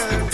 learn.